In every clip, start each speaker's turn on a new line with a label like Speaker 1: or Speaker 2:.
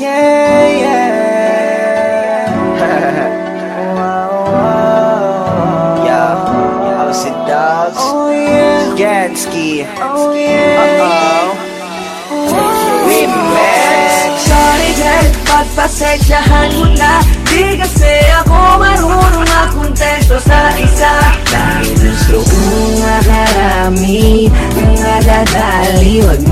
Speaker 1: Yeah, yeah. yeah, how's it, dogs? Oh, yeah. Gansky. Oh, yeah. Uh-oh. Remix.
Speaker 2: Sorry girl, pagpasensyahan mo na Di kasi ako marunong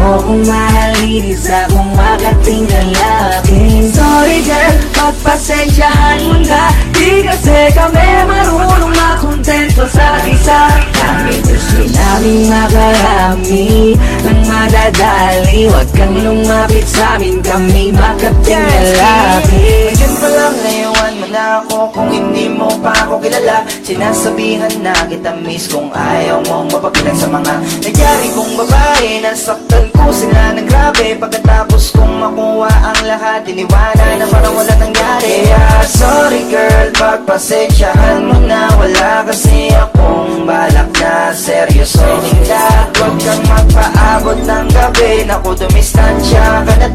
Speaker 2: mo kong mahalin Isa kong makating lalaki Sorry girl, pagpasensyahan mo na. Di kasi kami marunong makontento sa isa. Dahil gusto namin makarami Ng madadali, wag kang lumapit sa amin Kami makating lalaki
Speaker 1: Ngayon pa lang ngayon. mo na ako Kung hindi mo pa ako kilala Sinasabihan na kita miss. Kung ayaw mong mapagilan sa mga Nangyari kong babae Nasaktan ko sila ng grabe. Pagkatapos kong makuha ang lahat Iniwala na parang wala nangyari. Kaya sorry girl Pagpasensyahan mo na. Wala kasi akong balak na seryoso. Hingga Huwag kang magpaabot ng gabi. Naku dumistansya ka na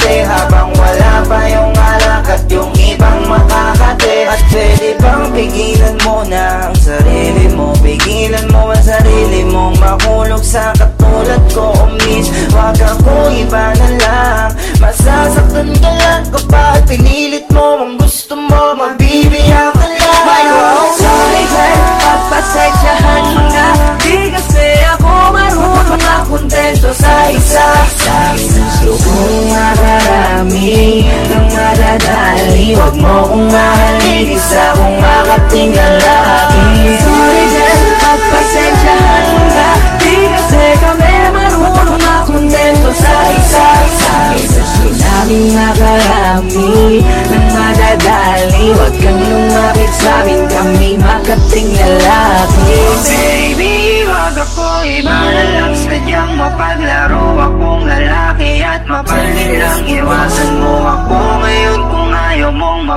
Speaker 2: Huwag mo kong mahalin Isa kong makating lalaki. Sorry girl, pagpasensyahan mo na. Di kasi kami marunong makontento sa isa. Dahil gusto namin makarami Ng madadali. Huwag kang lumapit sa amin Kami makating lalaki.
Speaker 1: Baby, wag ako iba na lang Sadyang mapaglaro akong lalaki At mapalit lang iwasan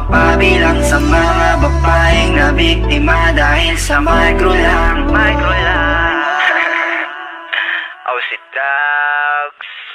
Speaker 1: mong mapabilang Sa mga babaeng na biktima Dahil sa micro lang, micro lang. Oh, si Dogs